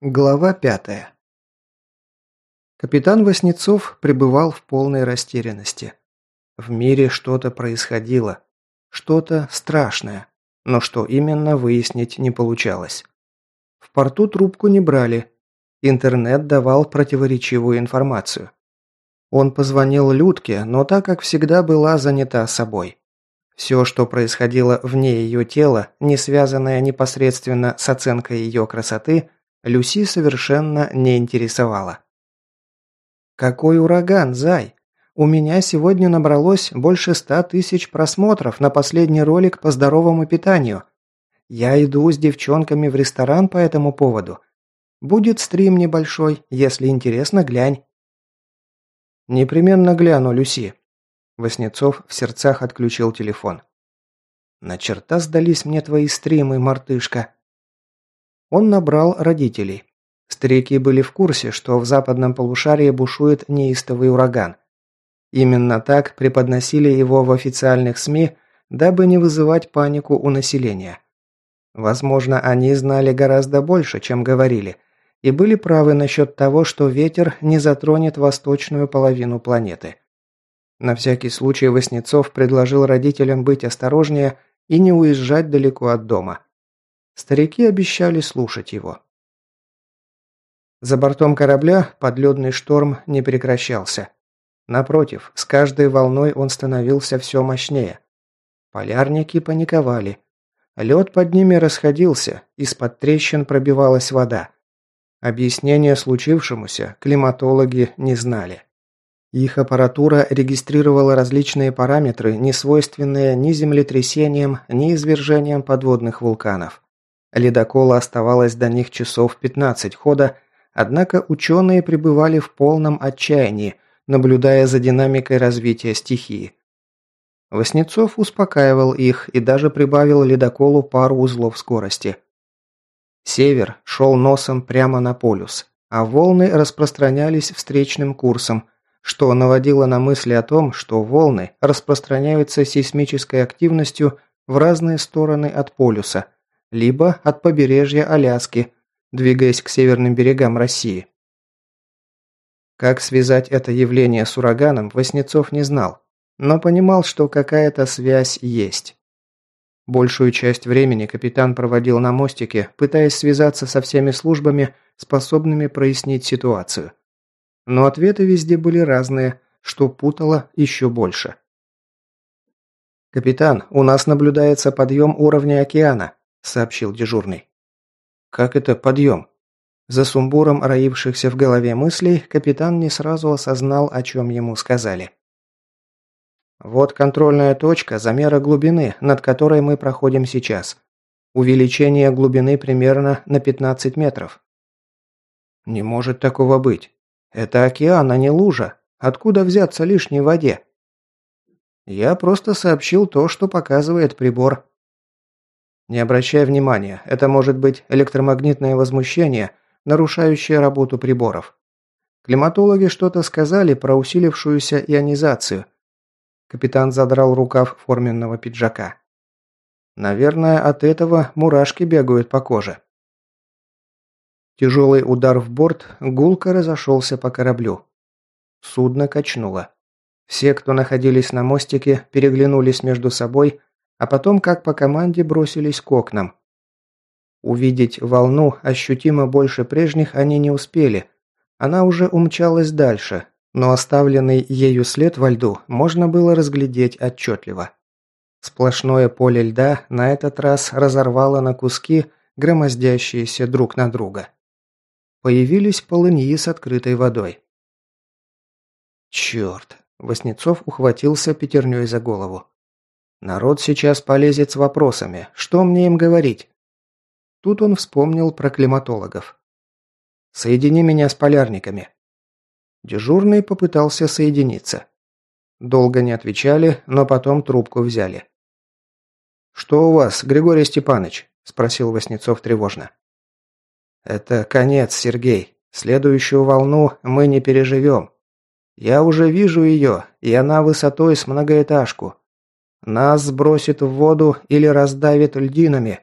Глава пятая. Капитан Васнецов пребывал в полной растерянности. В мире что-то происходило. Что-то страшное. Но что именно, выяснить не получалось. В порту трубку не брали. Интернет давал противоречивую информацию. Он позвонил Людке, но так как всегда была занята собой. Все, что происходило вне ее тела, не связанное непосредственно с оценкой ее красоты – Люси совершенно не интересовала. «Какой ураган, Зай! У меня сегодня набралось больше ста тысяч просмотров на последний ролик по здоровому питанию. Я иду с девчонками в ресторан по этому поводу. Будет стрим небольшой, если интересно, глянь». «Непременно гляну, Люси». Васнецов в сердцах отключил телефон. «На черта сдались мне твои стримы, мартышка!» Он набрал родителей. Старики были в курсе, что в западном полушарии бушует неистовый ураган. Именно так преподносили его в официальных СМИ, дабы не вызывать панику у населения. Возможно, они знали гораздо больше, чем говорили, и были правы насчет того, что ветер не затронет восточную половину планеты. На всякий случай Васнецов предложил родителям быть осторожнее и не уезжать далеко от дома. Старики обещали слушать его. За бортом корабля подледный шторм не прекращался. Напротив, с каждой волной он становился все мощнее. Полярники паниковали. Лед под ними расходился, из-под трещин пробивалась вода. Объяснения случившемуся климатологи не знали. Их аппаратура регистрировала различные параметры, не свойственные ни землетрясениям, ни извержениям подводных вулканов. Ледокола оставалось до них часов 15 хода, однако ученые пребывали в полном отчаянии, наблюдая за динамикой развития стихии. Воснецов успокаивал их и даже прибавил ледоколу пару узлов скорости. Север шел носом прямо на полюс, а волны распространялись встречным курсом, что наводило на мысли о том, что волны распространяются сейсмической активностью в разные стороны от полюса – либо от побережья Аляски, двигаясь к северным берегам России. Как связать это явление с ураганом, Васнецов не знал, но понимал, что какая-то связь есть. Большую часть времени капитан проводил на мостике, пытаясь связаться со всеми службами, способными прояснить ситуацию. Но ответы везде были разные, что путало еще больше. «Капитан, у нас наблюдается подъем уровня океана сообщил дежурный. «Как это подъем?» За сумбуром роившихся в голове мыслей, капитан не сразу осознал, о чем ему сказали. «Вот контрольная точка замера глубины, над которой мы проходим сейчас. Увеличение глубины примерно на 15 метров». «Не может такого быть. Это океан, а не лужа. Откуда взяться лишней воде?» «Я просто сообщил то, что показывает прибор», не обращай внимания, это может быть электромагнитное возмущение, нарушающее работу приборов. Климатологи что-то сказали про усилившуюся ионизацию. Капитан задрал рукав форменного пиджака. Наверное, от этого мурашки бегают по коже. Тяжелый удар в борт гулко разошелся по кораблю. Судно качнуло. Все, кто находились на мостике, переглянулись между собой а потом, как по команде, бросились к окнам. Увидеть волну ощутимо больше прежних они не успели. Она уже умчалась дальше, но оставленный ею след во льду можно было разглядеть отчетливо. Сплошное поле льда на этот раз разорвало на куски, громоздящиеся друг на друга. Появились полыньи с открытой водой. «Черт!» – Васнецов ухватился пятерней за голову. Народ сейчас полезет с вопросами. Что мне им говорить? Тут он вспомнил про климатологов. «Соедини меня с полярниками». Дежурный попытался соединиться. Долго не отвечали, но потом трубку взяли. «Что у вас, Григорий Степанович?» – спросил Васнецов тревожно. «Это конец, Сергей. Следующую волну мы не переживем. Я уже вижу ее, и она высотой с многоэтажку. Нас сбросит в воду или раздавит льдинами.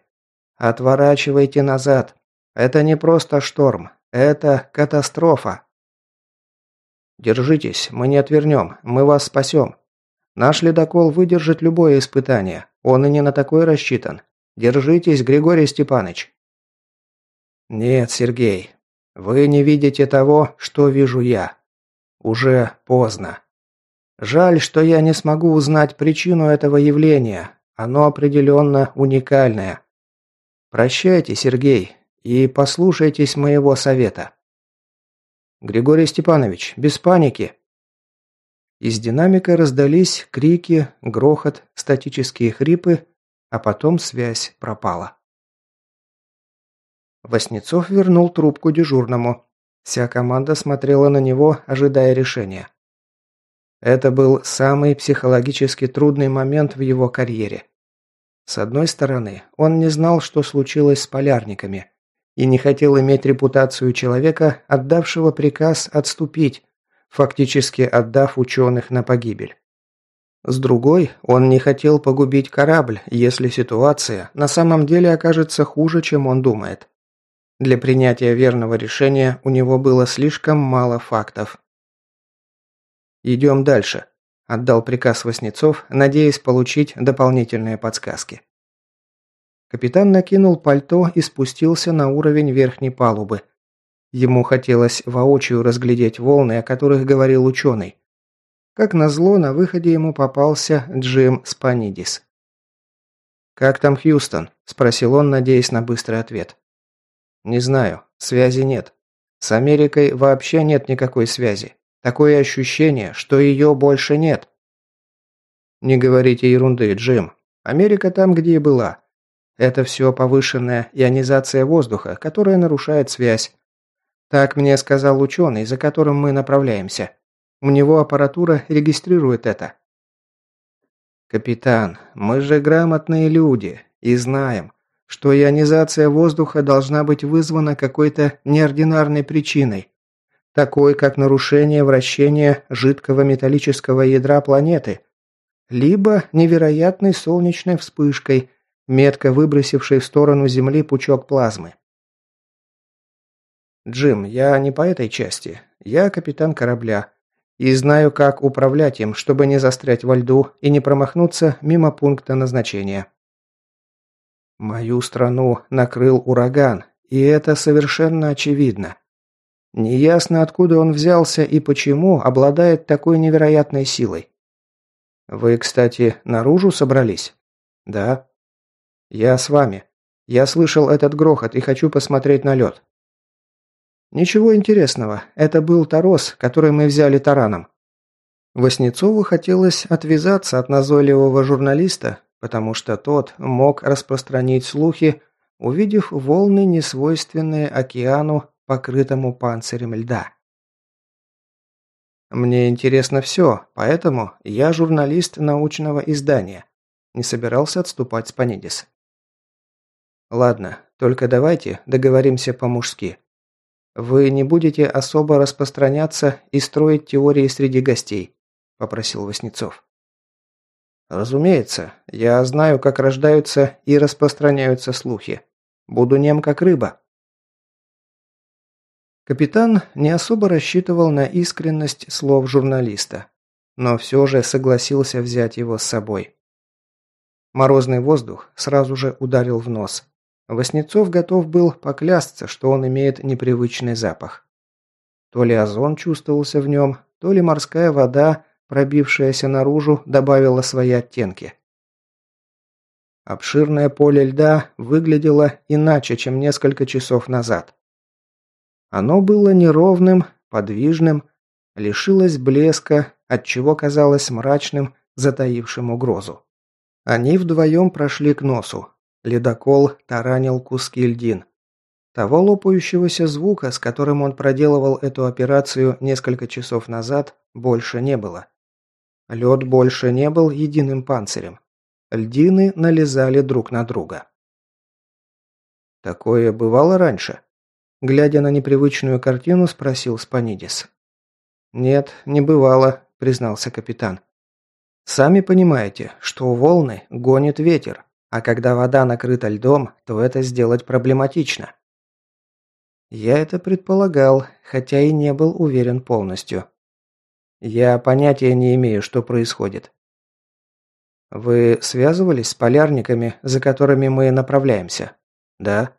Отворачивайте назад. Это не просто шторм. Это катастрофа. Держитесь, мы не отвернем, мы вас спасем. Наш ледокол выдержит любое испытание. Он и не на такое рассчитан. Держитесь, Григорий Степанович. Нет, Сергей, вы не видите того, что вижу я. Уже поздно. Жаль, что я не смогу узнать причину этого явления. Оно определенно уникальное. Прощайте, Сергей, и послушайтесь моего совета. Григорий Степанович, без паники. Из динамика раздались крики, грохот, статические хрипы, а потом связь пропала. Воснецов вернул трубку дежурному. Вся команда смотрела на него, ожидая решения. Это был самый психологически трудный момент в его карьере. С одной стороны, он не знал, что случилось с полярниками, и не хотел иметь репутацию человека, отдавшего приказ отступить, фактически отдав ученых на погибель. С другой, он не хотел погубить корабль, если ситуация на самом деле окажется хуже, чем он думает. Для принятия верного решения у него было слишком мало фактов. «Идем дальше», – отдал приказ Васнецов, надеясь получить дополнительные подсказки. Капитан накинул пальто и спустился на уровень верхней палубы. Ему хотелось воочию разглядеть волны, о которых говорил ученый. Как назло, на выходе ему попался Джим Спанидис. «Как там Хьюстон?» – спросил он, надеясь на быстрый ответ. «Не знаю. Связи нет. С Америкой вообще нет никакой связи. Такое ощущение, что ее больше нет. Не говорите ерунды, Джим. Америка там, где и была. Это все повышенная ионизация воздуха, которая нарушает связь. Так мне сказал ученый, за которым мы направляемся. У него аппаратура регистрирует это. Капитан, мы же грамотные люди и знаем, что ионизация воздуха должна быть вызвана какой-то неординарной причиной такой как нарушение вращения жидкого металлического ядра планеты, либо невероятной солнечной вспышкой, метко выбросившей в сторону Земли пучок плазмы. «Джим, я не по этой части. Я капитан корабля. И знаю, как управлять им, чтобы не застрять во льду и не промахнуться мимо пункта назначения». Мою страну накрыл ураган, и это совершенно очевидно. Неясно, откуда он взялся и почему обладает такой невероятной силой. Вы, кстати, наружу собрались? Да. Я с вами. Я слышал этот грохот и хочу посмотреть на лед. Ничего интересного. Это был Тарос, который мы взяли тараном. Воснецову хотелось отвязаться от назойливого журналиста, потому что тот мог распространить слухи, увидев волны, несвойственные океану покрытому панцирем льда. Мне интересно все, поэтому я журналист научного издания. Не собирался отступать Спанидис. Ладно, только давайте договоримся по-мужски. Вы не будете особо распространяться и строить теории среди гостей, попросил Васнецов. Разумеется, я знаю, как рождаются и распространяются слухи. Буду нем как рыба. Капитан не особо рассчитывал на искренность слов журналиста, но все же согласился взять его с собой. Морозный воздух сразу же ударил в нос. Воснецов готов был поклясться, что он имеет непривычный запах. То ли озон чувствовался в нем, то ли морская вода, пробившаяся наружу, добавила свои оттенки. Обширное поле льда выглядело иначе, чем несколько часов назад. Оно было неровным, подвижным, лишилось блеска, отчего казалось мрачным, затаившим угрозу. Они вдвоем прошли к носу. Ледокол таранил куски льдин. Того лопающегося звука, с которым он проделывал эту операцию несколько часов назад, больше не было. Лед больше не был единым панцирем. Льдины налезали друг на друга. Такое бывало раньше? Глядя на непривычную картину, спросил Спанидис. «Нет, не бывало», – признался капитан. «Сами понимаете, что волны гонит ветер, а когда вода накрыта льдом, то это сделать проблематично». Я это предполагал, хотя и не был уверен полностью. Я понятия не имею, что происходит. Вы связывались с полярниками, за которыми мы направляемся? Да.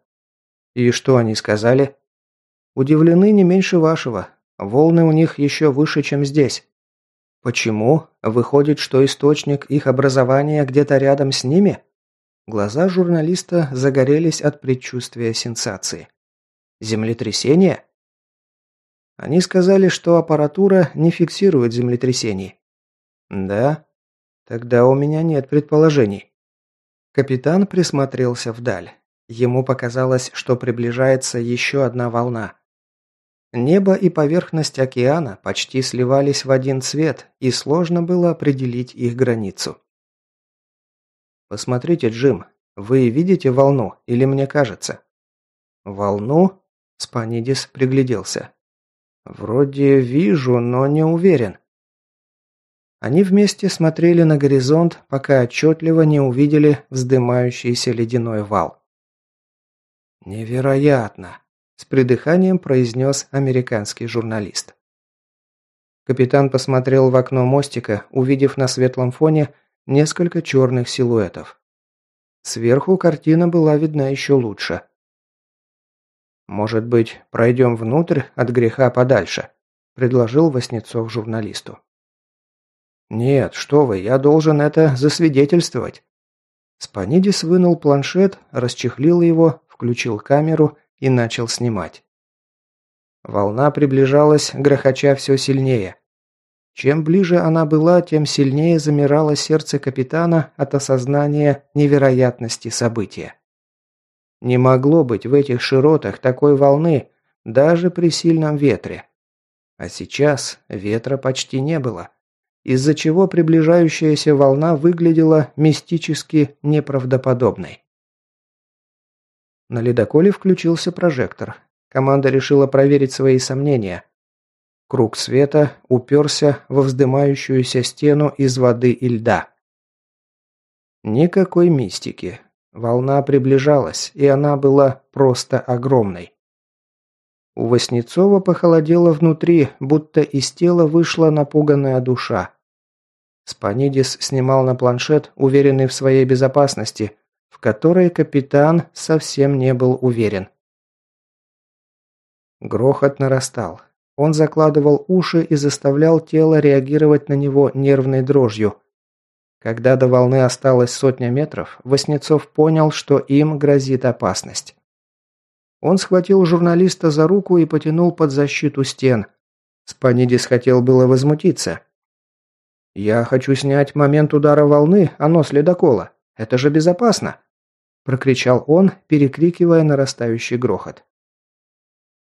И что они сказали? Удивлены не меньше вашего. Волны у них еще выше, чем здесь. Почему? Выходит, что источник их образования где-то рядом с ними? Глаза журналиста загорелись от предчувствия сенсации. Землетрясение? Они сказали, что аппаратура не фиксирует землетрясений. Да? Тогда у меня нет предположений. Капитан присмотрелся вдаль. Ему показалось, что приближается еще одна волна. Небо и поверхность океана почти сливались в один цвет, и сложно было определить их границу. «Посмотрите, Джим, вы видите волну или мне кажется?» «Волну?» – Спанидис пригляделся. «Вроде вижу, но не уверен». Они вместе смотрели на горизонт, пока отчетливо не увидели вздымающийся ледяной вал. «Невероятно!» – с придыханием произнес американский журналист. Капитан посмотрел в окно мостика, увидев на светлом фоне несколько черных силуэтов. Сверху картина была видна еще лучше. «Может быть, пройдем внутрь от греха подальше?» – предложил Васнецов журналисту. «Нет, что вы, я должен это засвидетельствовать». Спанидис вынул планшет, расчехлил его, включил камеру и начал снимать. Волна приближалась, грохоча все сильнее. Чем ближе она была, тем сильнее замирало сердце капитана от осознания невероятности события. Не могло быть в этих широтах такой волны, даже при сильном ветре. А сейчас ветра почти не было, из-за чего приближающаяся волна выглядела мистически неправдоподобной. На ледоколе включился прожектор. Команда решила проверить свои сомнения – Круг света уперся во вздымающуюся стену из воды и льда. Никакой мистики. Волна приближалась, и она была просто огромной. У Васнецова похолодело внутри, будто из тела вышла напуганная душа. Спанидис снимал на планшет, уверенный в своей безопасности, в которой капитан совсем не был уверен. Грохот нарастал. Он закладывал уши и заставлял тело реагировать на него нервной дрожью. Когда до волны осталось сотня метров, Васнецов понял, что им грозит опасность. Он схватил журналиста за руку и потянул под защиту стен. Спанидис хотел было возмутиться. «Я хочу снять момент удара волны, а нос ледокола. Это же безопасно!» Прокричал он, перекрикивая нарастающий грохот.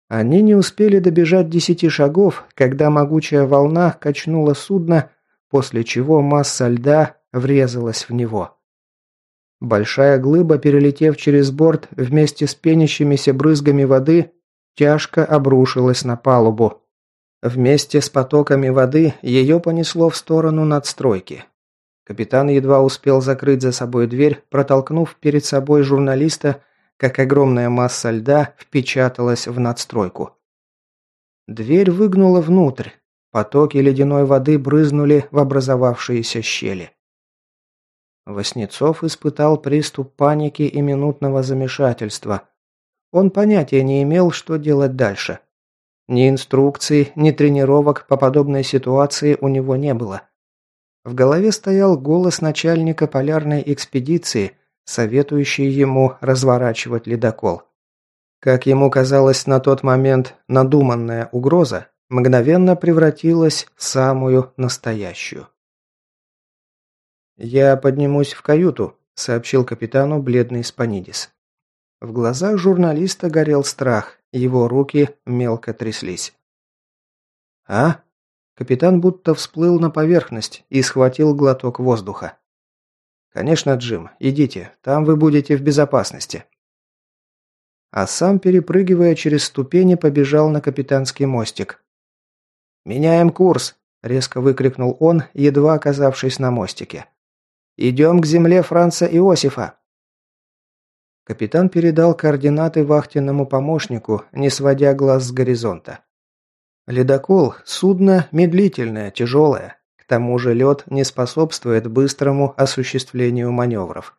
Они не успели добежать десяти шагов, когда могучая волна качнула судно, после чего масса льда врезалась в него. Большая глыба, перелетев через борт вместе с пенящимися брызгами воды, тяжко обрушилась на палубу. Вместе с потоками воды ее понесло в сторону надстройки. Капитан едва успел закрыть за собой дверь, протолкнув перед собой журналиста, как огромная масса льда впечаталась в надстройку. Дверь выгнула внутрь. Потоки ледяной воды брызнули в образовавшиеся щели. Воснецов испытал приступ паники и минутного замешательства. Он понятия не имел, что делать дальше. Ни инструкций, ни тренировок по подобной ситуации у него не было. В голове стоял голос начальника полярной экспедиции, советующий ему разворачивать ледокол. Как ему казалось на тот момент, надуманная угроза мгновенно превратилась в самую настоящую. «Я поднимусь в каюту», – сообщил капитану бледный Спанидис. В глазах журналиста горел страх, его руки мелко тряслись. «А?» Капитан будто всплыл на поверхность и схватил глоток воздуха. «Конечно, Джим, идите, там вы будете в безопасности». А сам, перепрыгивая через ступени, побежал на капитанский мостик. «Меняем курс!» – резко выкрикнул он, едва оказавшись на мостике. «Идем к земле Франца Иосифа!» Капитан передал координаты вахтенному помощнику, не сводя глаз с горизонта. Ледокол – судно медлительное, тяжелое. К тому же лед не способствует быстрому осуществлению маневров.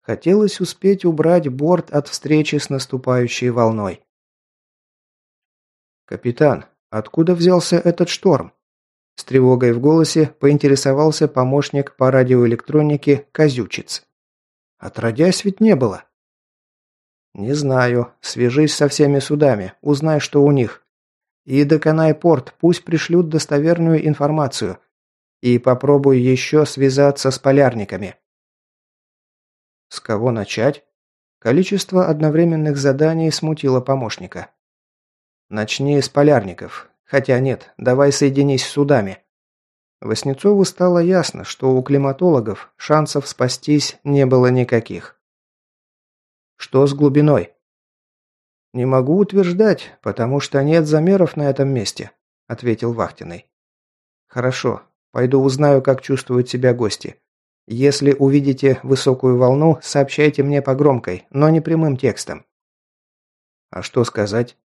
Хотелось успеть убрать борт от встречи с наступающей волной. «Капитан, откуда взялся этот шторм?» С тревогой в голосе поинтересовался помощник по радиоэлектронике Козючиц. «Отродясь ведь не было». «Не знаю. Свяжись со всеми судами, узнай, что у них. И доконай порт, пусть пришлют достоверную информацию. И попробуй еще связаться с полярниками». С кого начать? Количество одновременных заданий смутило помощника. Начни с полярников. Хотя нет, давай соединись с судами. Воснецову стало ясно, что у климатологов шансов спастись не было никаких. Что с глубиной? Не могу утверждать, потому что нет замеров на этом месте, ответил Вахтиной. Хорошо, пойду узнаю, как чувствуют себя гости. Если увидите высокую волну, сообщайте мне по громкой, но не прямым текстом. А что сказать?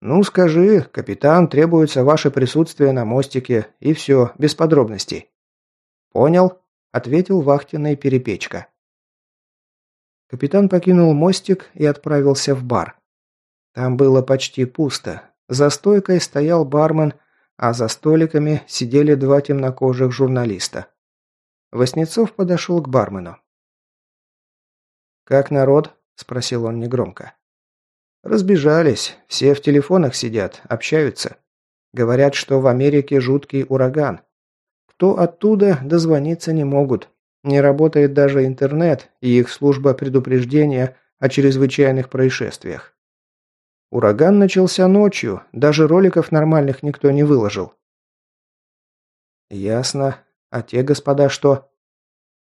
Ну, скажи, капитан, требуется ваше присутствие на мостике, и все, без подробностей. Понял? Ответил вахтенный перепечка. Капитан покинул мостик и отправился в бар. Там было почти пусто. За стойкой стоял бармен, а за столиками сидели два темнокожих журналиста. Воснецов подошел к бармену. «Как народ?» – спросил он негромко. «Разбежались. Все в телефонах сидят, общаются. Говорят, что в Америке жуткий ураган. Кто оттуда, дозвониться не могут. Не работает даже интернет и их служба предупреждения о чрезвычайных происшествиях. Ураган начался ночью, даже роликов нормальных никто не выложил». «Ясно. А те господа что?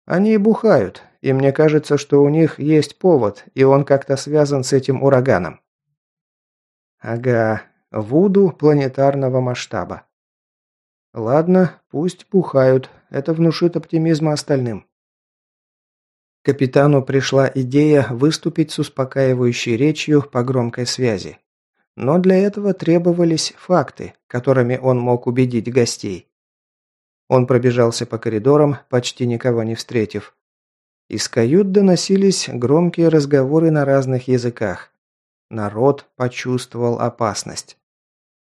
Они бухают, и мне кажется, что у них есть повод, и он как-то связан с этим ураганом. Ага, Вуду планетарного масштаба. Ладно, пусть бухают, это внушит оптимизма остальным. Капитану пришла идея выступить с успокаивающей речью по громкой связи. Но для этого требовались факты, которыми он мог убедить гостей. Он пробежался по коридорам, почти никого не встретив. Из кают доносились громкие разговоры на разных языках. Народ почувствовал опасность.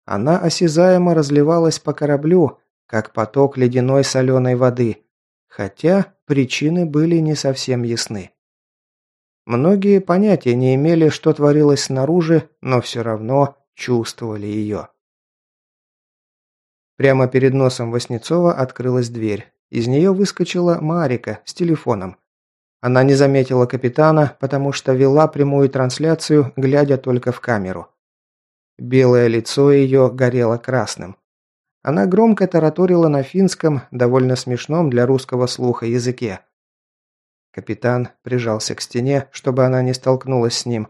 Она осязаемо разливалась по кораблю, как поток ледяной соленой воды, хотя причины были не совсем ясны. Многие понятия не имели, что творилось снаружи, но все равно чувствовали ее. Прямо перед носом Васнецова открылась дверь. Из нее выскочила Марика с телефоном. Она не заметила капитана, потому что вела прямую трансляцию, глядя только в камеру. Белое лицо ее горело красным. Она громко тараторила на финском, довольно смешном для русского слуха языке. Капитан прижался к стене, чтобы она не столкнулась с ним.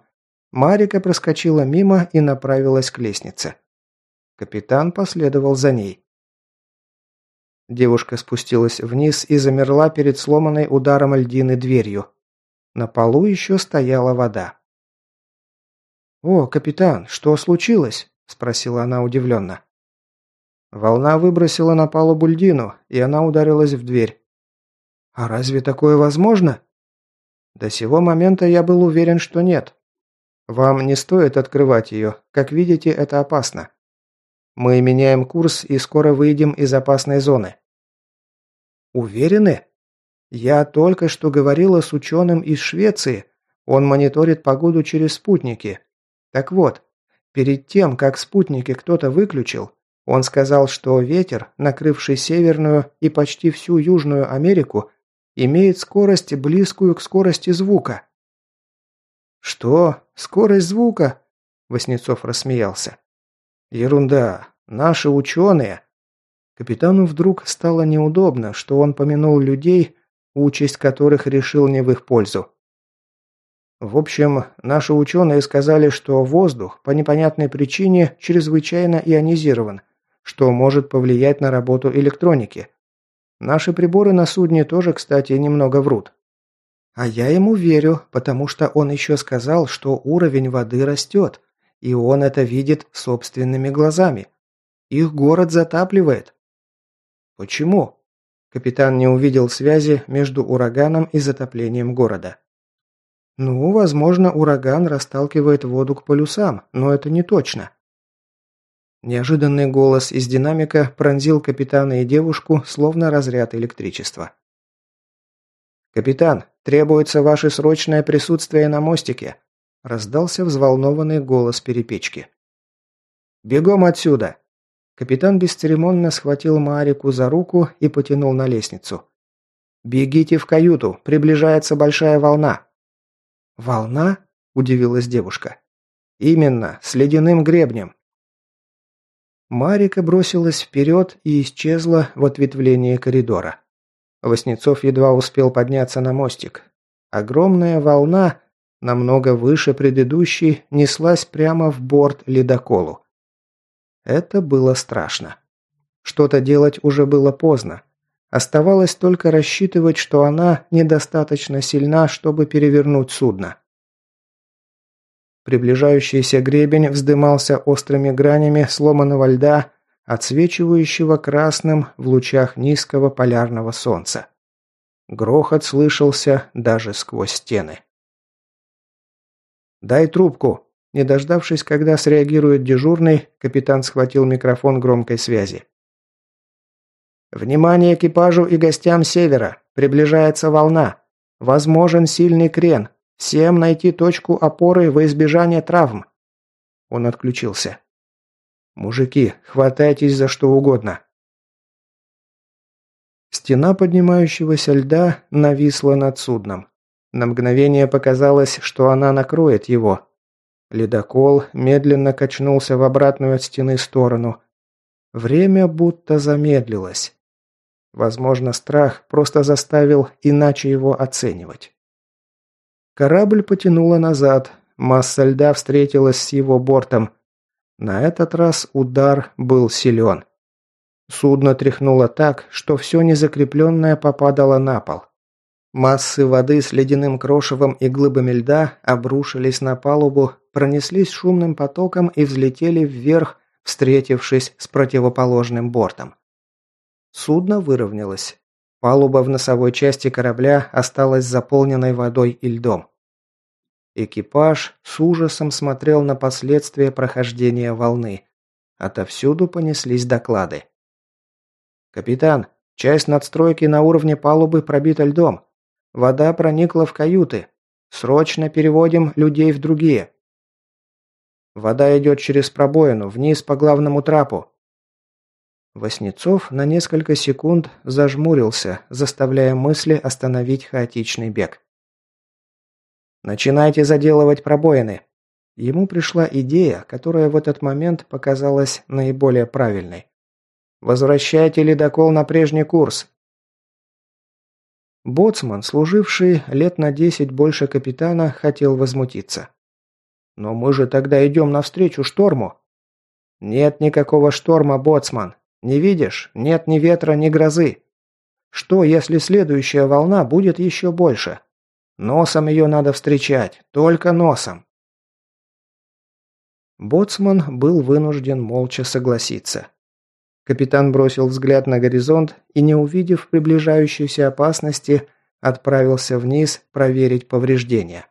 Марика проскочила мимо и направилась к лестнице. Капитан последовал за ней. Девушка спустилась вниз и замерла перед сломанной ударом льдины дверью. На полу еще стояла вода. «О, капитан, что случилось?» – спросила она удивленно. Волна выбросила на палубу льдину, и она ударилась в дверь. «А разве такое возможно?» «До сего момента я был уверен, что нет. Вам не стоит открывать ее. Как видите, это опасно. Мы меняем курс и скоро выйдем из опасной зоны. Уверены? Я только что говорила с ученым из Швеции. Он мониторит погоду через спутники. Так вот, перед тем, как спутники кто-то выключил, он сказал, что ветер, накрывший Северную и почти всю Южную Америку, имеет скорость, близкую к скорости звука. «Что? Скорость звука?» Васнецов рассмеялся. Ерунда. Наши ученые. Капитану вдруг стало неудобно, что он помянул людей, участь которых решил не в их пользу. В общем, наши ученые сказали, что воздух по непонятной причине чрезвычайно ионизирован, что может повлиять на работу электроники. Наши приборы на судне тоже, кстати, немного врут. А я ему верю, потому что он еще сказал, что уровень воды растет, и он это видит собственными глазами. Их город затапливает. Почему? Капитан не увидел связи между ураганом и затоплением города. Ну, возможно, ураган расталкивает воду к полюсам, но это не точно. Неожиданный голос из динамика пронзил капитана и девушку, словно разряд электричества. «Капитан, требуется ваше срочное присутствие на мостике», – раздался взволнованный голос перепечки. «Бегом отсюда!» Капитан бесцеремонно схватил Марику за руку и потянул на лестницу. «Бегите в каюту, приближается большая волна». «Волна?» – удивилась девушка. «Именно, с ледяным гребнем. Марика бросилась вперед и исчезла в ответвлении коридора. Воснецов едва успел подняться на мостик. Огромная волна, намного выше предыдущей, неслась прямо в борт ледоколу. Это было страшно. Что-то делать уже было поздно. Оставалось только рассчитывать, что она недостаточно сильна, чтобы перевернуть судно. Приближающийся гребень вздымался острыми гранями сломанного льда, отсвечивающего красным в лучах низкого полярного солнца. Грохот слышался даже сквозь стены. «Дай трубку!» Не дождавшись, когда среагирует дежурный, капитан схватил микрофон громкой связи. «Внимание экипажу и гостям севера! Приближается волна! Возможен сильный крен! Всем найти точку опоры во избежание травм. Он отключился. Мужики, хватайтесь за что угодно. Стена поднимающегося льда нависла над судном. На мгновение показалось, что она накроет его. Ледокол медленно качнулся в обратную от стены сторону. Время будто замедлилось. Возможно, страх просто заставил иначе его оценивать. Корабль потянуло назад. Масса льда встретилась с его бортом. На этот раз удар был силен. Судно тряхнуло так, что все незакрепленное попадало на пол. Массы воды с ледяным крошевом и глыбами льда обрушились на палубу, пронеслись шумным потоком и взлетели вверх, встретившись с противоположным бортом. Судно выровнялось. Палуба в носовой части корабля осталась заполненной водой и льдом. Экипаж с ужасом смотрел на последствия прохождения волны. Отовсюду понеслись доклады. «Капитан, часть надстройки на уровне палубы пробита льдом. Вода проникла в каюты. Срочно переводим людей в другие». «Вода идет через пробоину, вниз по главному трапу». Воснецов на несколько секунд зажмурился, заставляя мысли остановить хаотичный бег. «Начинайте заделывать пробоины». Ему пришла идея, которая в этот момент показалась наиболее правильной. «Возвращайте ледокол на прежний курс». Боцман, служивший лет на десять больше капитана, хотел возмутиться. «Но мы же тогда идем навстречу шторму». «Нет никакого шторма, боцман. Не видишь? Нет ни ветра, ни грозы. Что, если следующая волна будет еще больше? Носом ее надо встречать, только носом. Боцман был вынужден молча согласиться. Капитан бросил взгляд на горизонт и, не увидев приближающейся опасности, отправился вниз проверить повреждения.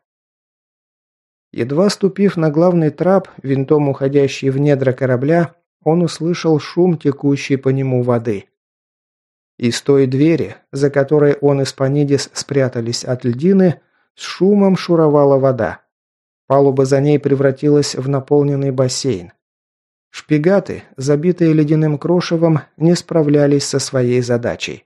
Едва ступив на главный трап, винтом уходящий в недра корабля, он услышал шум текущей по нему воды. Из той двери, за которой он и Спанидис спрятались от льдины, с шумом шуровала вода. Палуба за ней превратилась в наполненный бассейн. Шпигаты, забитые ледяным крошевом, не справлялись со своей задачей.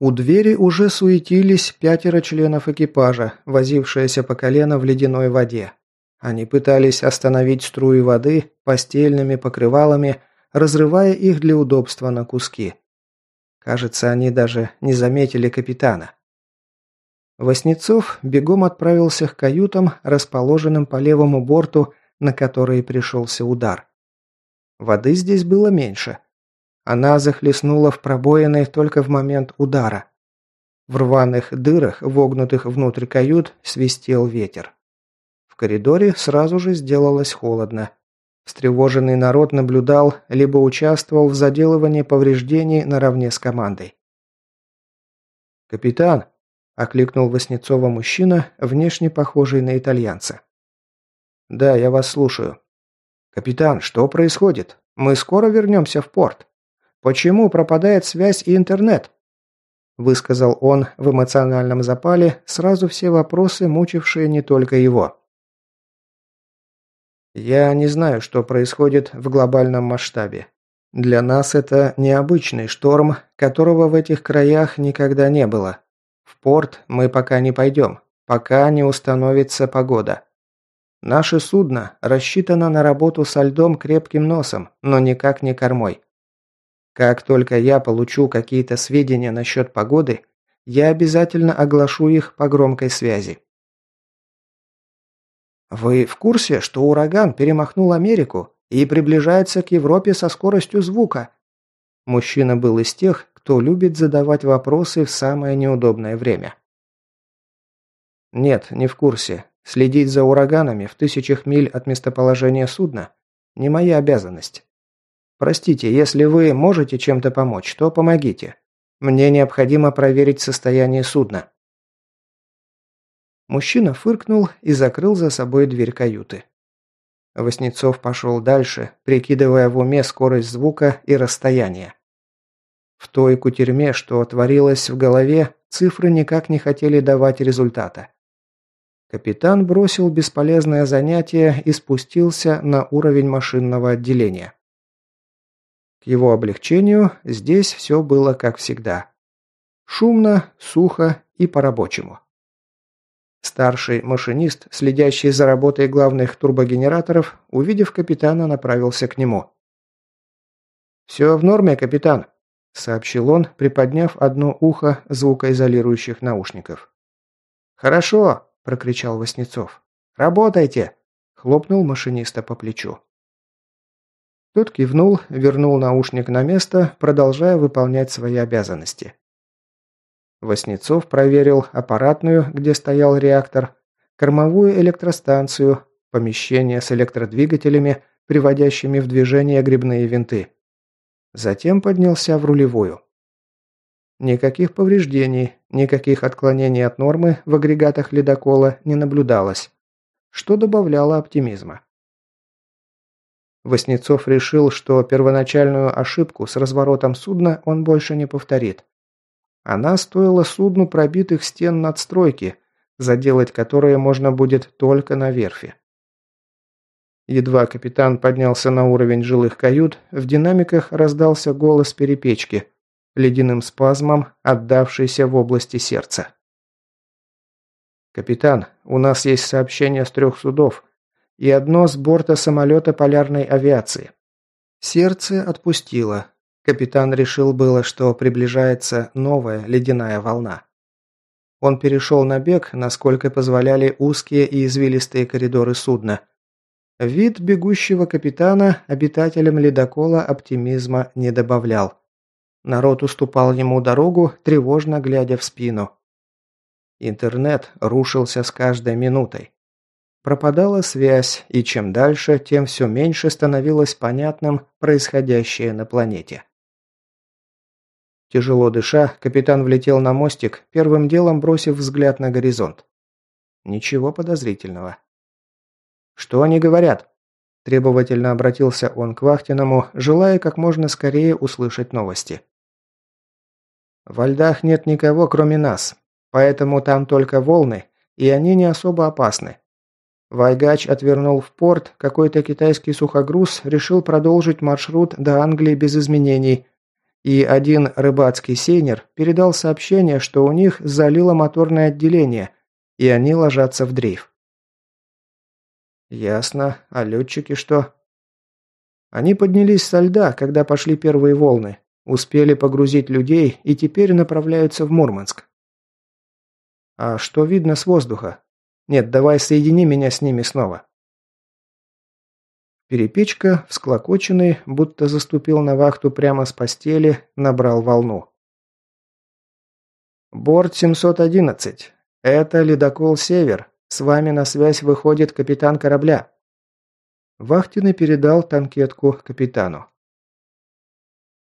У двери уже суетились пятеро членов экипажа, возившиеся по колено в ледяной воде. Они пытались остановить струи воды постельными покрывалами, разрывая их для удобства на куски. Кажется, они даже не заметили капитана. Воснецов бегом отправился к каютам, расположенным по левому борту, на которые пришелся удар. Воды здесь было меньше. Она захлестнула в пробоины только в момент удара. В рваных дырах, вогнутых внутрь кают, свистел ветер. В коридоре сразу же сделалось холодно. Встревоженный народ наблюдал, либо участвовал в заделывании повреждений наравне с командой. «Капитан!» – окликнул Васнецова мужчина, внешне похожий на итальянца. «Да, я вас слушаю». «Капитан, что происходит? Мы скоро вернемся в порт. Почему пропадает связь и интернет?» Высказал он в эмоциональном запале сразу все вопросы, мучившие не только его. Я не знаю, что происходит в глобальном масштабе. Для нас это необычный шторм, которого в этих краях никогда не было. В порт мы пока не пойдем, пока не установится погода. Наше судно рассчитано на работу со льдом крепким носом, но никак не кормой. Как только я получу какие-то сведения насчет погоды, я обязательно оглашу их по громкой связи. Вы в курсе, что ураган перемахнул Америку и приближается к Европе со скоростью звука? Мужчина был из тех, кто любит задавать вопросы в самое неудобное время. Нет, не в курсе. Следить за ураганами в тысячах миль от местоположения судна – не моя обязанность. Простите, если вы можете чем-то помочь, то помогите. Мне необходимо проверить состояние судна. Мужчина фыркнул и закрыл за собой дверь каюты. Воснецов пошел дальше, прикидывая в уме скорость звука и расстояние. В той кутерьме, что творилось в голове, цифры никак не хотели давать результата. Капитан бросил бесполезное занятие и спустился на уровень машинного отделения. К его облегчению здесь все было как всегда. Шумно, сухо и по-рабочему. Старший машинист, следящий за работой главных турбогенераторов, увидев капитана, направился к нему. «Все в норме, капитан», – сообщил он, приподняв одно ухо звукоизолирующих наушников. «Хорошо», – прокричал Васнецов. «Работайте!» – хлопнул машиниста по плечу. Тот кивнул, вернул наушник на место, продолжая выполнять свои обязанности. Воснецов проверил аппаратную, где стоял реактор, кормовую электростанцию, помещение с электродвигателями, приводящими в движение грибные винты. Затем поднялся в рулевую. Никаких повреждений, никаких отклонений от нормы в агрегатах ледокола не наблюдалось, что добавляло оптимизма. Воснецов решил, что первоначальную ошибку с разворотом судна он больше не повторит. Она стоила судну пробитых стен надстройки, заделать которые можно будет только на верфи. Едва капитан поднялся на уровень жилых кают, в динамиках раздался голос перепечки, ледяным спазмом, отдавшийся в области сердца. «Капитан, у нас есть сообщение с трех судов и одно с борта самолета полярной авиации». Сердце отпустило, Капитан решил было, что приближается новая ледяная волна. Он перешел на бег, насколько позволяли узкие и извилистые коридоры судна. Вид бегущего капитана обитателям ледокола оптимизма не добавлял. Народ уступал ему дорогу, тревожно глядя в спину. Интернет рушился с каждой минутой. Пропадала связь, и чем дальше, тем все меньше становилось понятным происходящее на планете. Тяжело дыша, капитан влетел на мостик, первым делом бросив взгляд на горизонт. Ничего подозрительного. «Что они говорят?» Требовательно обратился он к Вахтиному, желая как можно скорее услышать новости. «Во льдах нет никого, кроме нас, поэтому там только волны, и они не особо опасны. Вайгач отвернул в порт, какой-то китайский сухогруз решил продолжить маршрут до Англии без изменений, и один рыбацкий сейнер передал сообщение, что у них залило моторное отделение, и они ложатся в дрейф. Ясно. А летчики что? Они поднялись со льда, когда пошли первые волны, успели погрузить людей и теперь направляются в Мурманск. А что видно с воздуха? Нет, давай соедини меня с ними снова. Перепечка, всклокоченный, будто заступил на вахту прямо с постели, набрал волну. Борт 711. Это ледокол «Север». С вами на связь выходит капитан корабля». Вахтенный передал танкетку капитану.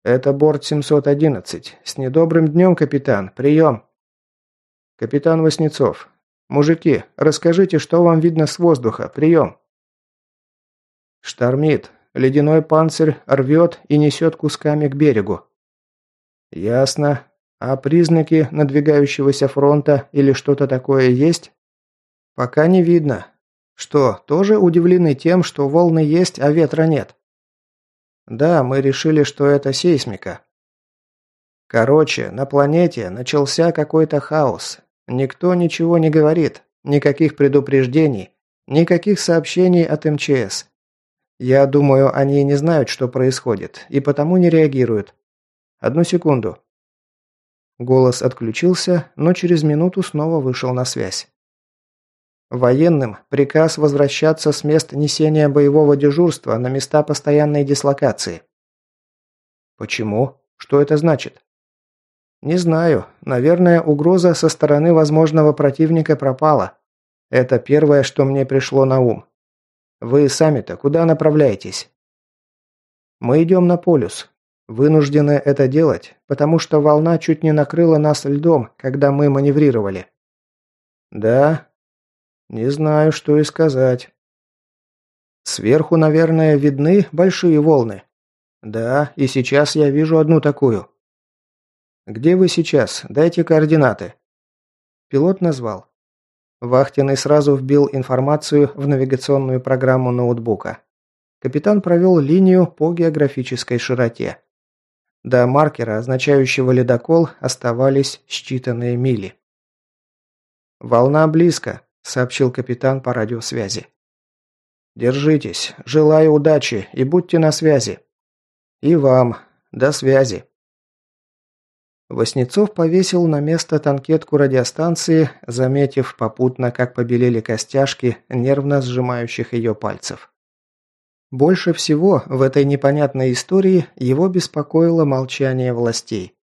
«Это борт 711. С недобрым днем, капитан. Прием!» «Капитан Васнецов. Мужики, расскажите, что вам видно с воздуха. Прием!» «Штормит. Ледяной панцирь рвет и несет кусками к берегу». «Ясно. А признаки надвигающегося фронта или что-то такое есть?» «Пока не видно. Что, тоже удивлены тем, что волны есть, а ветра нет?» Да, мы решили, что это сейсмика. Короче, на планете начался какой-то хаос. Никто ничего не говорит, никаких предупреждений, никаких сообщений от МЧС. Я думаю, они не знают, что происходит, и потому не реагируют. Одну секунду. Голос отключился, но через минуту снова вышел на связь. Военным приказ возвращаться с мест несения боевого дежурства на места постоянной дислокации. Почему? Что это значит? Не знаю. Наверное, угроза со стороны возможного противника пропала. Это первое, что мне пришло на ум. Вы сами-то куда направляетесь? Мы идем на полюс. Вынуждены это делать, потому что волна чуть не накрыла нас льдом, когда мы маневрировали. Да, не знаю, что и сказать. Сверху, наверное, видны большие волны. Да, и сейчас я вижу одну такую. Где вы сейчас? Дайте координаты. Пилот назвал. Вахтенный сразу вбил информацию в навигационную программу ноутбука. Капитан провел линию по географической широте. До маркера, означающего ледокол, оставались считанные мили. «Волна близко», сообщил капитан по радиосвязи. Держитесь. Желаю удачи и будьте на связи. И вам. До связи. Воснецов повесил на место танкетку радиостанции, заметив попутно, как побелели костяшки нервно сжимающих ее пальцев. Больше всего в этой непонятной истории его беспокоило молчание властей.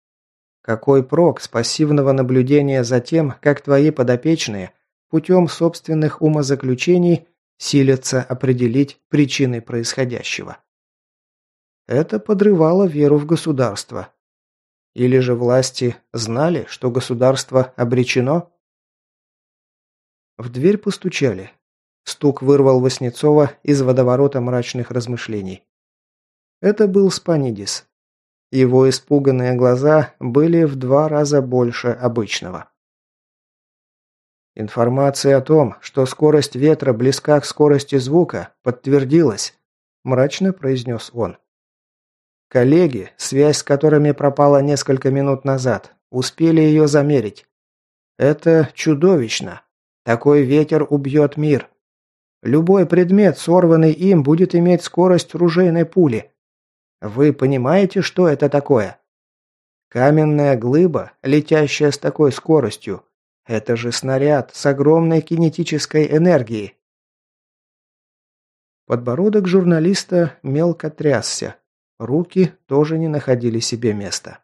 Какой прок с пассивного наблюдения за тем, как твои подопечные – путем собственных умозаключений силятся определить причины происходящего. Это подрывало веру в государство. Или же власти знали, что государство обречено? В дверь постучали. Стук вырвал Васнецова из водоворота мрачных размышлений. Это был Спанидис. Его испуганные глаза были в два раза больше обычного. Информация о том, что скорость ветра близка к скорости звука, подтвердилась, мрачно произнес он. Коллеги, связь с которыми пропала несколько минут назад, успели ее замерить. Это чудовищно. Такой ветер убьет мир. Любой предмет, сорванный им, будет иметь скорость ружейной пули. Вы понимаете, что это такое? Каменная глыба, летящая с такой скоростью, это же снаряд с огромной кинетической энергией. Подбородок журналиста мелко трясся. Руки тоже не находили себе места.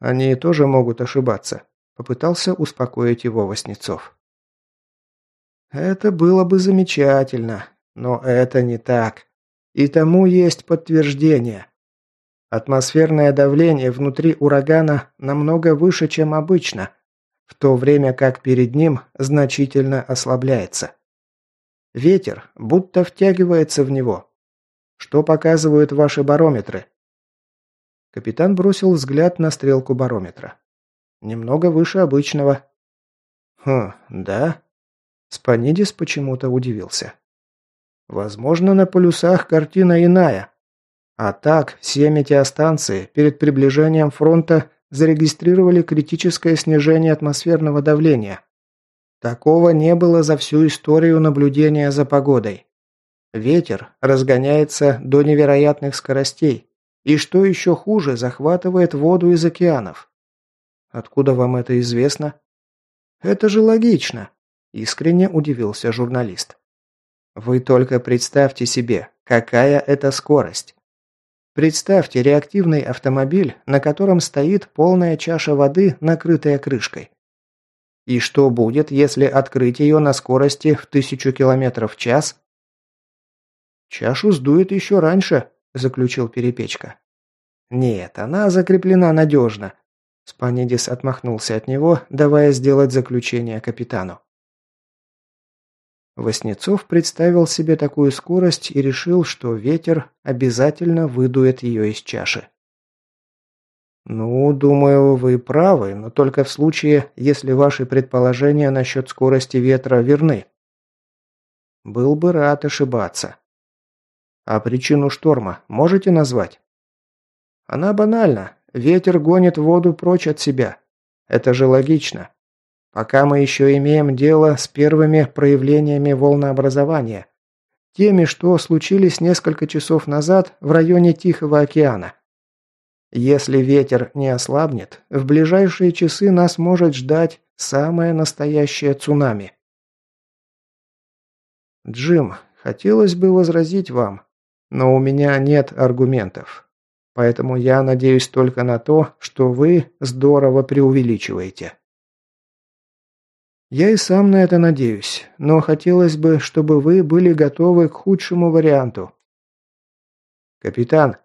Они тоже могут ошибаться, попытался успокоить его Васнецов. Это было бы замечательно, но это не так. И тому есть подтверждение. Атмосферное давление внутри урагана намного выше, чем обычно, в то время как перед ним значительно ослабляется. Ветер будто втягивается в него. Что показывают ваши барометры? Капитан бросил взгляд на стрелку барометра. Немного выше обычного. Хм, да. Спанидис почему-то удивился. Возможно, на полюсах картина иная. А так, все метеостанции перед приближением фронта зарегистрировали критическое снижение атмосферного давления. Такого не было за всю историю наблюдения за погодой. Ветер разгоняется до невероятных скоростей, и что еще хуже, захватывает воду из океанов. Откуда вам это известно? Это же логично, искренне удивился журналист. Вы только представьте себе, какая это скорость. Представьте реактивный автомобиль, на котором стоит полная чаша воды, накрытая крышкой. И что будет, если открыть ее на скорости в тысячу километров в час? «Чашу сдует еще раньше», – заключил Перепечка. «Нет, она закреплена надежно». Спанидис отмахнулся от него, давая сделать заключение капитану. Воснецов представил себе такую скорость и решил, что ветер обязательно выдует ее из чаши. «Ну, думаю, вы правы, но только в случае, если ваши предположения насчет скорости ветра верны». «Был бы рад ошибаться». «А причину шторма можете назвать?» «Она банальна. Ветер гонит воду прочь от себя. Это же логично. Пока мы еще имеем дело с первыми проявлениями волнообразования. Теми, что случились несколько часов назад в районе Тихого океана. Если ветер не ослабнет, в ближайшие часы нас может ждать самое настоящее цунами. Джим, хотелось бы возразить вам, но у меня нет аргументов. Поэтому я надеюсь только на то, что вы здорово преувеличиваете. Я и сам на это надеюсь, но хотелось бы, чтобы вы были готовы к худшему варианту. Капитан,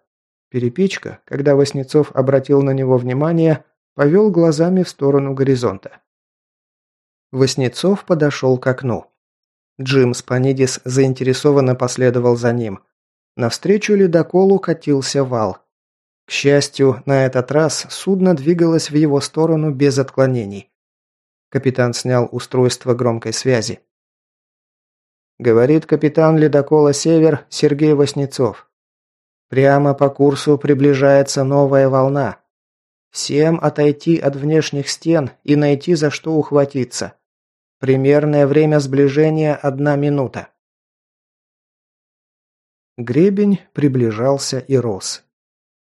перепечка, когда Васнецов обратил на него внимание, повел глазами в сторону горизонта. Васнецов подошел к окну. Джим Спанидис заинтересованно последовал за ним. Навстречу ледоколу катился вал. К счастью, на этот раз судно двигалось в его сторону без отклонений. Капитан снял устройство громкой связи. Говорит капитан ледокола «Север» Сергей Васнецов. Прямо по курсу приближается новая волна. Всем отойти от внешних стен и найти за что ухватиться. Примерное время сближения – одна минута. Гребень приближался и рос.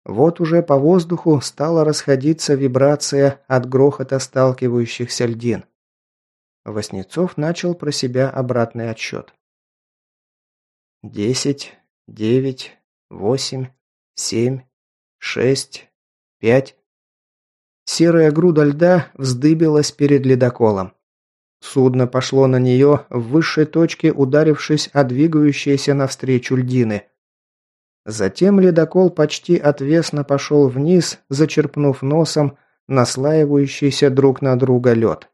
Вот уже по воздуху стала расходиться вибрация от грохота сталкивающихся льдин. Воснецов начал про себя обратный отсчет. Десять, девять, восемь, семь, шесть, пять. Серая груда льда вздыбилась перед ледоколом. Судно пошло на нее в высшей точке, ударившись о двигающиеся навстречу льдины – Затем ледокол почти отвесно пошел вниз, зачерпнув носом наслаивающийся друг на друга лед.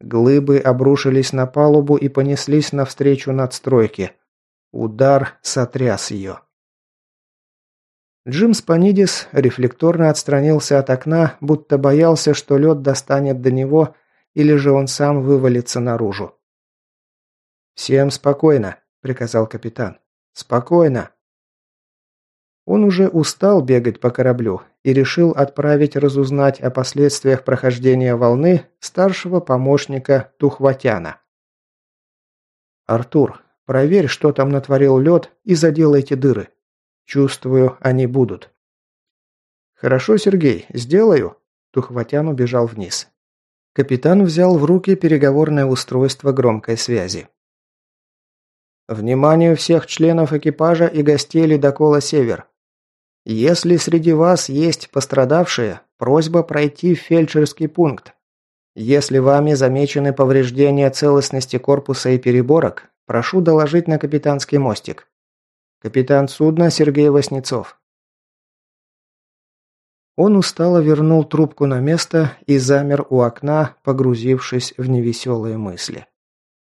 Глыбы обрушились на палубу и понеслись навстречу надстройке. Удар сотряс ее. Джим Спанидис рефлекторно отстранился от окна, будто боялся, что лед достанет до него, или же он сам вывалится наружу. «Всем спокойно», — приказал капитан. «Спокойно». Он уже устал бегать по кораблю и решил отправить разузнать о последствиях прохождения волны старшего помощника Тухватяна. «Артур, проверь, что там натворил лед, и заделайте дыры. Чувствую, они будут». «Хорошо, Сергей, сделаю». Тухватян убежал вниз. Капитан взял в руки переговорное устройство громкой связи. «Вниманию всех членов экипажа и гостей ледокола «Север». Если среди вас есть пострадавшие, просьба пройти в фельдшерский пункт. Если вами замечены повреждения целостности корпуса и переборок, прошу доложить на капитанский мостик. Капитан судна Сергей Васнецов. Он устало вернул трубку на место и замер у окна, погрузившись в невеселые мысли.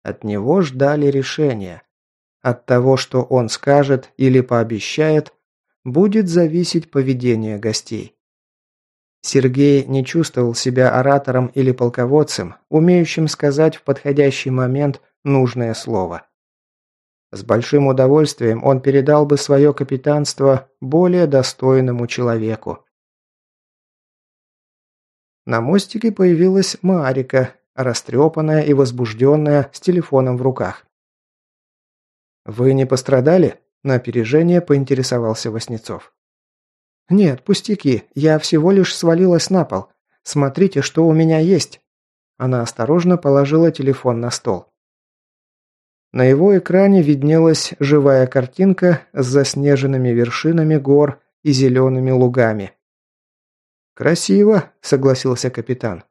От него ждали решения. От того, что он скажет или пообещает, будет зависеть поведение гостей. Сергей не чувствовал себя оратором или полководцем, умеющим сказать в подходящий момент нужное слово. С большим удовольствием он передал бы свое капитанство более достойному человеку. На мостике появилась Марика, растрепанная и возбужденная, с телефоном в руках. «Вы не пострадали?» На опережение поинтересовался Васнецов. «Нет, пустяки. Я всего лишь свалилась на пол. Смотрите, что у меня есть». Она осторожно положила телефон на стол. На его экране виднелась живая картинка с заснеженными вершинами гор и зелеными лугами. «Красиво», – согласился капитан.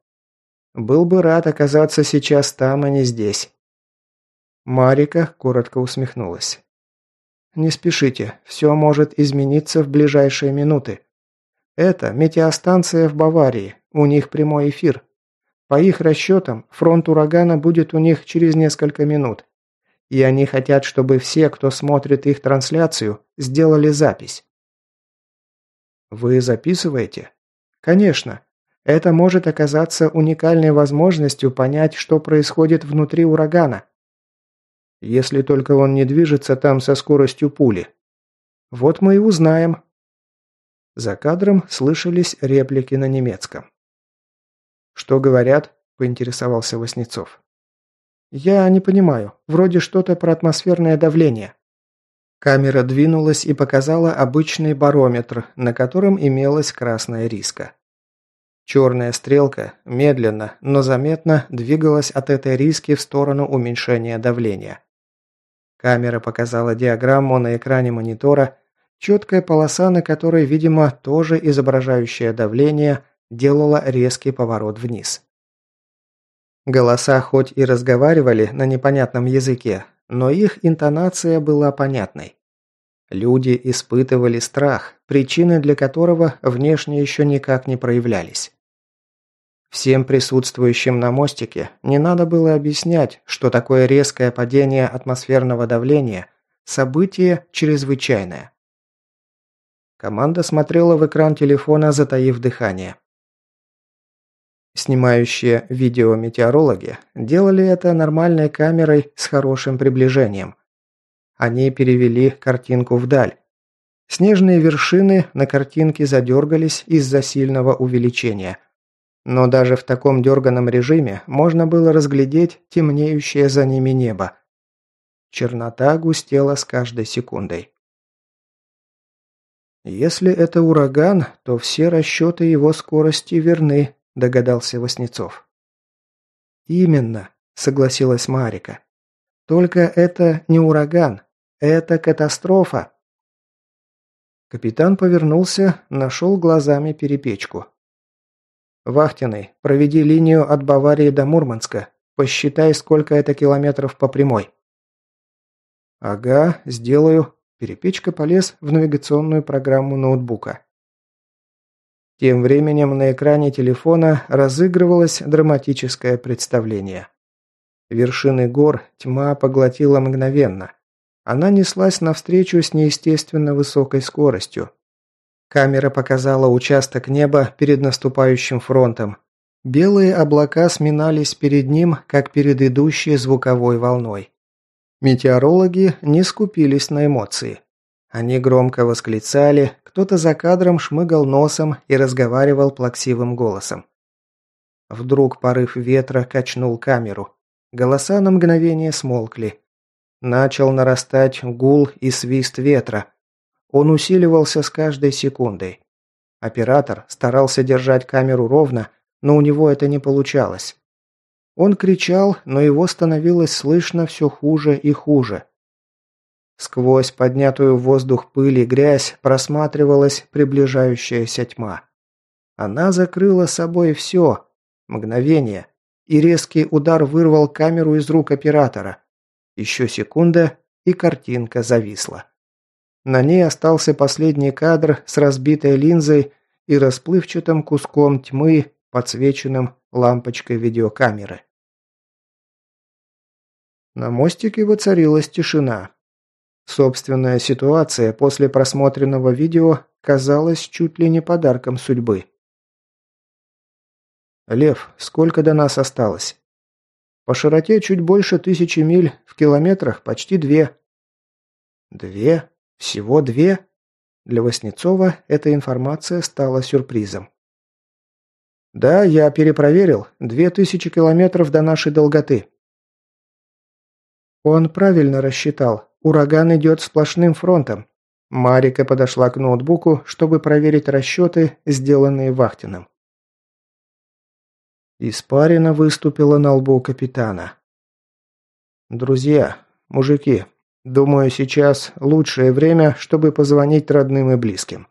«Был бы рад оказаться сейчас там, а не здесь». Марика коротко усмехнулась. «Не спешите, все может измениться в ближайшие минуты. Это метеостанция в Баварии, у них прямой эфир. По их расчетам, фронт урагана будет у них через несколько минут. И они хотят, чтобы все, кто смотрит их трансляцию, сделали запись. Вы записываете? Конечно. Это может оказаться уникальной возможностью понять, что происходит внутри урагана. Если только он не движется там со скоростью пули. Вот мы и узнаем. За кадром слышались реплики на немецком. «Что говорят?» – поинтересовался Васнецов. «Я не понимаю. Вроде что-то про атмосферное давление». Камера двинулась и показала обычный барометр, на котором имелась красная риска. Черная стрелка медленно, но заметно двигалась от этой риски в сторону уменьшения давления. Камера показала диаграмму на экране монитора, четкая полоса, на которой, видимо, тоже изображающая давление, делала резкий поворот вниз. Голоса хоть и разговаривали на непонятном языке, но их интонация была понятной. Люди испытывали страх, причины для которого внешне еще никак не проявлялись. Всем присутствующим на мостике не надо было объяснять, что такое резкое падение атмосферного давления – событие чрезвычайное. Команда смотрела в экран телефона, затаив дыхание. Снимающие видео метеорологи делали это нормальной камерой с хорошим приближением. Они перевели картинку вдаль. Снежные вершины на картинке задергались из-за сильного увеличения. Но даже в таком дерганом режиме можно было разглядеть темнеющее за ними небо. Чернота густела с каждой секундой. Если это ураган, то все расчеты его скорости верны, – догадался Васнецов. «Именно», – согласилась Марика. «Только это не ураган, это катастрофа». Капитан повернулся, нашел глазами перепечку. «Вахтенный, проведи линию от Баварии до Мурманска. Посчитай, сколько это километров по прямой». «Ага, сделаю». Перепечка полез в навигационную программу ноутбука. Тем временем на экране телефона разыгрывалось драматическое представление. Вершины гор тьма поглотила мгновенно. Она неслась навстречу с неестественно высокой скоростью. Камера показала участок неба перед наступающим фронтом. Белые облака сминались перед ним, как перед идущей звуковой волной. Метеорологи не скупились на эмоции. Они громко восклицали, кто-то за кадром шмыгал носом и разговаривал плаксивым голосом. Вдруг порыв ветра качнул камеру. Голоса на мгновение смолкли. Начал нарастать гул и свист ветра. Он усиливался с каждой секундой. Оператор старался держать камеру ровно, но у него это не получалось. Он кричал, но его становилось слышно все хуже и хуже. Сквозь поднятую в воздух пыль и грязь просматривалась приближающаяся тьма. Она закрыла собой все. Мгновение. И резкий удар вырвал камеру из рук оператора. Еще секунда, и картинка зависла. На ней остался последний кадр с разбитой линзой и расплывчатым куском тьмы, подсвеченным лампочкой видеокамеры. На мостике воцарилась тишина. Собственная ситуация после просмотренного видео казалась чуть ли не подарком судьбы. «Лев, сколько до нас осталось?» «По широте чуть больше тысячи миль, в километрах почти две». «Две? Всего две?» Для Васнецова эта информация стала сюрпризом. «Да, я перепроверил. Две тысячи километров до нашей долготы». Он правильно рассчитал. Ураган идет сплошным фронтом. Марика подошла к ноутбуку, чтобы проверить расчеты, сделанные Вахтиным. Испарина выступила на лбу капитана. «Друзья, мужики, думаю, сейчас лучшее время, чтобы позвонить родным и близким.